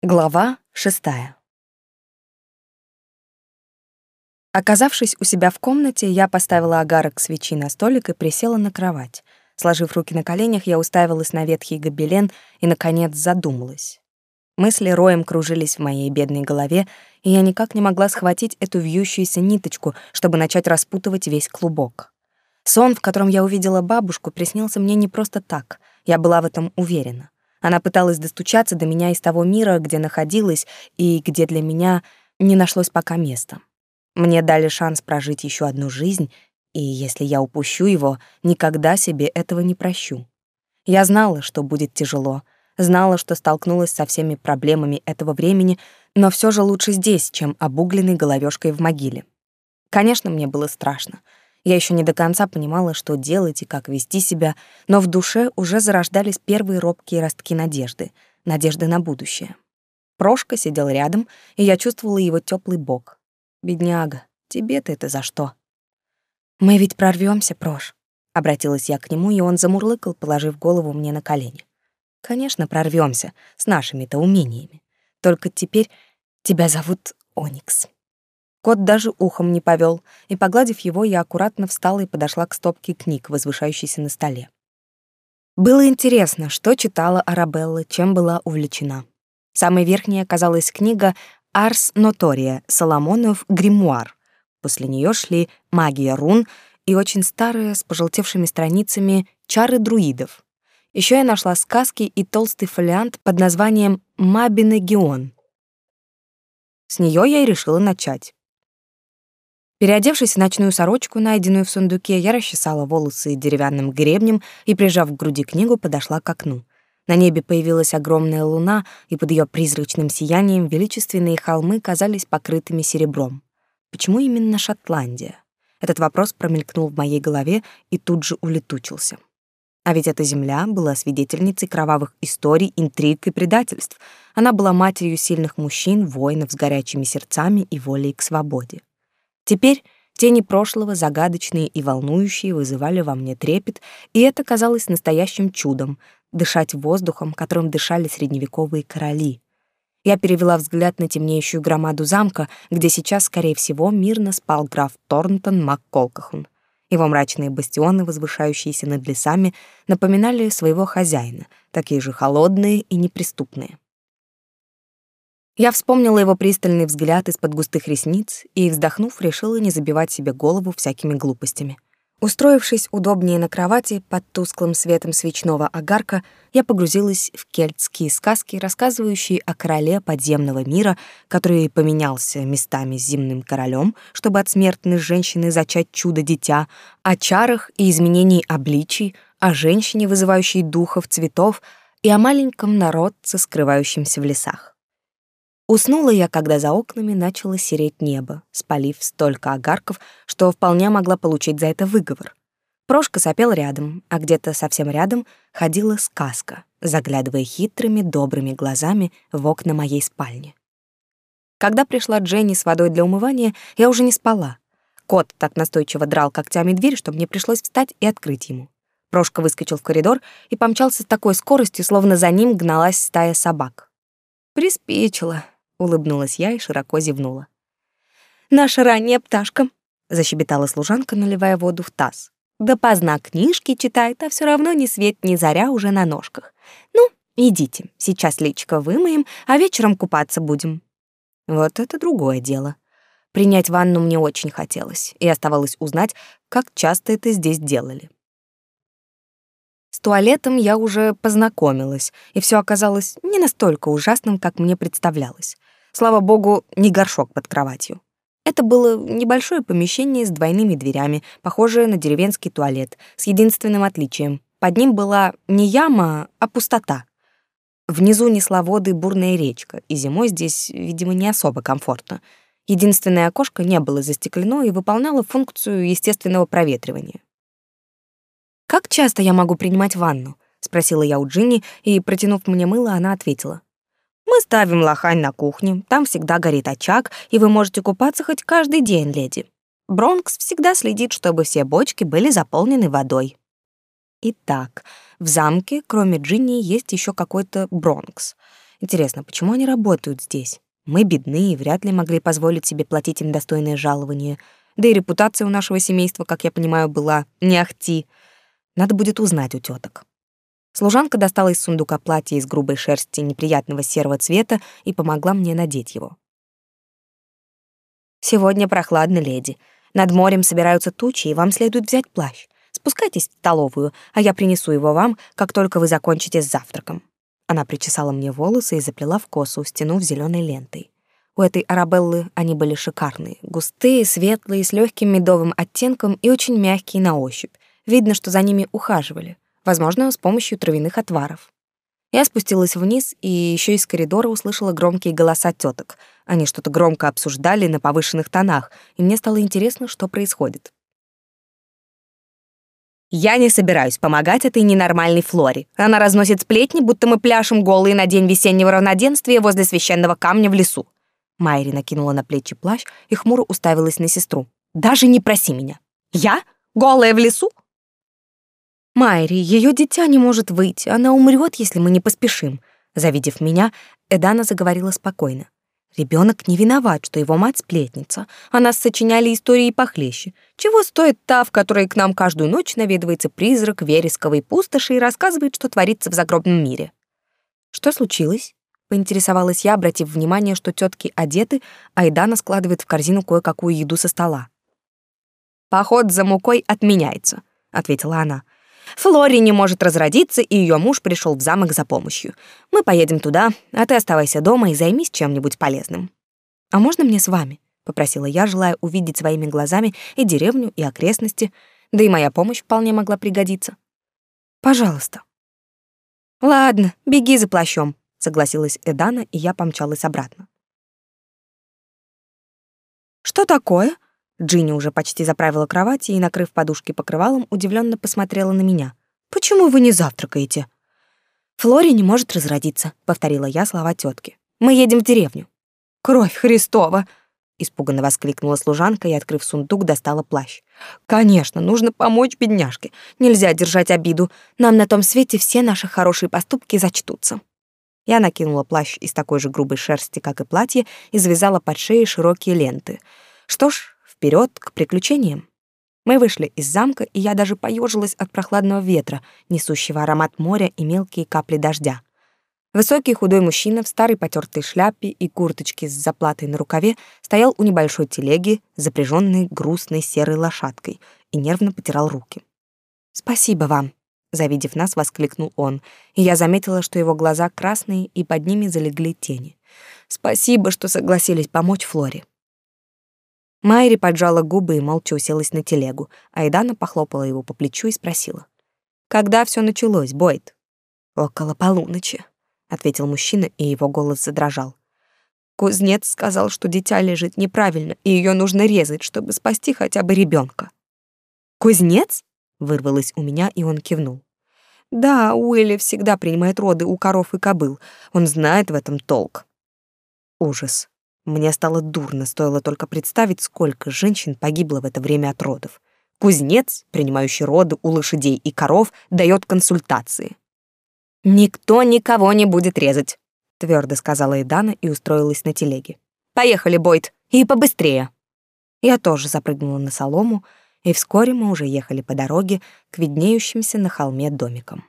Глава шестая. Оказавшись у себя в комнате, я поставила агарок свечи на столик и присела на кровать. Сложив руки на коленях, я уставилась на ветхий гобелен и, наконец, задумалась. Мысли роем кружились в моей бедной голове, и я никак не могла схватить эту вьющуюся ниточку, чтобы начать распутывать весь клубок. Сон, в котором я увидела бабушку, приснился мне не просто так, я была в этом уверена. Она пыталась достучаться до меня из того мира, где находилась и где для меня не нашлось пока места. Мне дали шанс прожить еще одну жизнь, и если я упущу его, никогда себе этого не прощу. Я знала, что будет тяжело, знала, что столкнулась со всеми проблемами этого времени, но все же лучше здесь, чем обугленной головешкой в могиле. Конечно, мне было страшно — я еще не до конца понимала, что делать и как вести себя, но в душе уже зарождались первые робкие ростки надежды, надежды на будущее. Прошка сидел рядом, и я чувствовала его теплый бок. «Бедняга, тебе-то это за что?» «Мы ведь прорвемся, Прош», — обратилась я к нему, и он замурлыкал, положив голову мне на колени. «Конечно, прорвемся с нашими-то умениями. Только теперь тебя зовут Оникс». Кот даже ухом не повел, и, погладив его, я аккуратно встала и подошла к стопке книг, возвышающейся на столе. Было интересно, что читала Арабелла, чем была увлечена. Самой верхней оказалась книга «Арс Нотория» Соломонов «Гримуар». После нее шли «Магия рун» и очень старые, с пожелтевшими страницами «Чары друидов». Еще я нашла сказки и толстый фолиант под названием «Мабинегион». С нее я и решила начать. Переодевшись в ночную сорочку, найденную в сундуке, я расчесала волосы деревянным гребнем и, прижав к груди книгу, подошла к окну. На небе появилась огромная луна, и под ее призрачным сиянием величественные холмы казались покрытыми серебром. Почему именно Шотландия? Этот вопрос промелькнул в моей голове и тут же улетучился. А ведь эта земля была свидетельницей кровавых историй, интриг и предательств. Она была матерью сильных мужчин, воинов с горячими сердцами и волей к свободе. Теперь тени прошлого, загадочные и волнующие, вызывали во мне трепет, и это казалось настоящим чудом — дышать воздухом, которым дышали средневековые короли. Я перевела взгляд на темнеющую громаду замка, где сейчас, скорее всего, мирно спал граф Торнтон МакКолкахун. Его мрачные бастионы, возвышающиеся над лесами, напоминали своего хозяина, такие же холодные и неприступные. Я вспомнила его пристальный взгляд из-под густых ресниц и, вздохнув, решила не забивать себе голову всякими глупостями. Устроившись удобнее на кровати под тусклым светом свечного огарка, я погрузилась в кельтские сказки, рассказывающие о короле подземного мира, который поменялся местами с земным королем, чтобы от смертной женщины зачать чудо-дитя, о чарах и изменении обличий, о женщине, вызывающей духов цветов, и о маленьком народце, скрывающемся в лесах. Уснула я, когда за окнами начало сереть небо, спалив столько огарков, что вполне могла получить за это выговор. Прошка сопел рядом, а где-то совсем рядом ходила сказка, заглядывая хитрыми добрыми глазами в окна моей спальни. Когда пришла Дженни с водой для умывания, я уже не спала. Кот так настойчиво драл когтями дверь, что мне пришлось встать и открыть ему. Прошка выскочил в коридор и помчался с такой скоростью, словно за ним гналась стая собак. Приспичило, улыбнулась я и широко зевнула. Наша ранняя пташка, защебетала служанка, наливая воду в таз. Да поздна книжки читает, а все равно ни свет ни заря уже на ножках. Ну, идите, сейчас личико вымоем, а вечером купаться будем. Вот это другое дело. Принять ванну мне очень хотелось, и оставалось узнать, как часто это здесь делали. С туалетом я уже познакомилась, и все оказалось не настолько ужасным, как мне представлялось. Слава богу, не горшок под кроватью. Это было небольшое помещение с двойными дверями, похожее на деревенский туалет, с единственным отличием. Под ним была не яма, а пустота. Внизу несла воды бурная речка, и зимой здесь, видимо, не особо комфортно. Единственное окошко не было застеклено и выполняло функцию естественного проветривания. «Как часто я могу принимать ванну?» — спросила я у Джинни, и, протянув мне мыло, она ответила. Мы ставим лохань на кухне, там всегда горит очаг, и вы можете купаться хоть каждый день, леди. Бронкс всегда следит, чтобы все бочки были заполнены водой. Итак, в замке, кроме Джинни, есть еще какой-то Бронкс. Интересно, почему они работают здесь? Мы бедны и вряд ли могли позволить себе платить им достойное жалование. Да и репутация у нашего семейства, как я понимаю, была не ахти. Надо будет узнать у теток. Служанка достала из сундука платье из грубой шерсти неприятного серого цвета и помогла мне надеть его. «Сегодня прохладно, леди. Над морем собираются тучи, и вам следует взять плащ. Спускайтесь в столовую, а я принесу его вам, как только вы закончите с завтраком». Она причесала мне волосы и заплела в косу, стянув зеленой лентой. У этой арабеллы они были шикарные, густые, светлые, с легким медовым оттенком и очень мягкие на ощупь. Видно, что за ними ухаживали, возможно, с помощью травяных отваров. Я спустилась вниз и еще из коридора услышала громкие голоса теток. Они что-то громко обсуждали на повышенных тонах, и мне стало интересно, что происходит. Я не собираюсь помогать этой ненормальной Флоре. Она разносит сплетни, будто мы пляшем голые на день весеннего равноденствия возле священного камня в лесу. Майри накинула на плечи плащ и хмуро уставилась на сестру. «Даже не проси меня. Я? Голая в лесу? Майри, ее дитя не может выйти, она умрет, если мы не поспешим. Завидев меня, Эдана заговорила спокойно. Ребенок не виноват, что его мать сплетница. О нас сочиняли истории похлеще. Чего стоит та, в которой к нам каждую ночь наведывается призрак вересковой пустоши и рассказывает, что творится в загробном мире. Что случилось? Поинтересовалась я, обратив внимание, что тетки одеты, а Эдана складывает в корзину кое-какую еду со стола. «Поход за мукой отменяется», — ответила она. Флори не может разродиться, и ее муж пришел в замок за помощью. Мы поедем туда, а ты оставайся дома и займись чем-нибудь полезным. А можно мне с вами? попросила я, желая увидеть своими глазами и деревню, и окрестности, да и моя помощь вполне могла пригодиться. Пожалуйста. Ладно, беги за плащом, согласилась Эдана, и я помчалась обратно. Что такое? Джинни уже почти заправила кровать и, накрыв подушки покрывалом, удивленно посмотрела на меня. «Почему вы не завтракаете?» «Флори не может разродиться», — повторила я слова тетки. «Мы едем в деревню». «Кровь Христова!» — испуганно воскликнула служанка и, открыв сундук, достала плащ. «Конечно, нужно помочь бедняжке. Нельзя держать обиду. Нам на том свете все наши хорошие поступки зачтутся». Я накинула плащ из такой же грубой шерсти, как и платье, и завязала под шеей широкие ленты. Что ж, вперед к приключениям. Мы вышли из замка, и я даже поежилась от прохладного ветра, несущего аромат моря и мелкие капли дождя. Высокий худой мужчина в старой потертой шляпе и курточке с заплатой на рукаве стоял у небольшой телеги, запряженной грустной серой лошадкой, и нервно потирал руки. «Спасибо вам», — завидев нас, воскликнул он, и я заметила, что его глаза красные, и под ними залегли тени. «Спасибо, что согласились помочь Флоре». Майри поджала губы и молча уселась на телегу, а Эдана похлопала его по плечу и спросила. «Когда все началось, Бойд?» «Около полуночи», — ответил мужчина, и его голос задрожал. Кузнец сказал, что дитя лежит неправильно, и ее нужно резать, чтобы спасти хотя бы ребенка. «Кузнец?» — вырвалось у меня, и он кивнул. «Да, Уилли всегда принимает роды у коров и кобыл. Он знает в этом толк». Ужас. Мне стало дурно, стоило только представить, сколько женщин погибло в это время от родов. Кузнец, принимающий роды у лошадей и коров, дает консультации. «Никто никого не будет резать», — твердо сказала Эдана и устроилась на телеге. «Поехали, Бойд, и побыстрее». Я тоже запрыгнула на солому, и вскоре мы уже ехали по дороге к виднеющимся на холме домикам.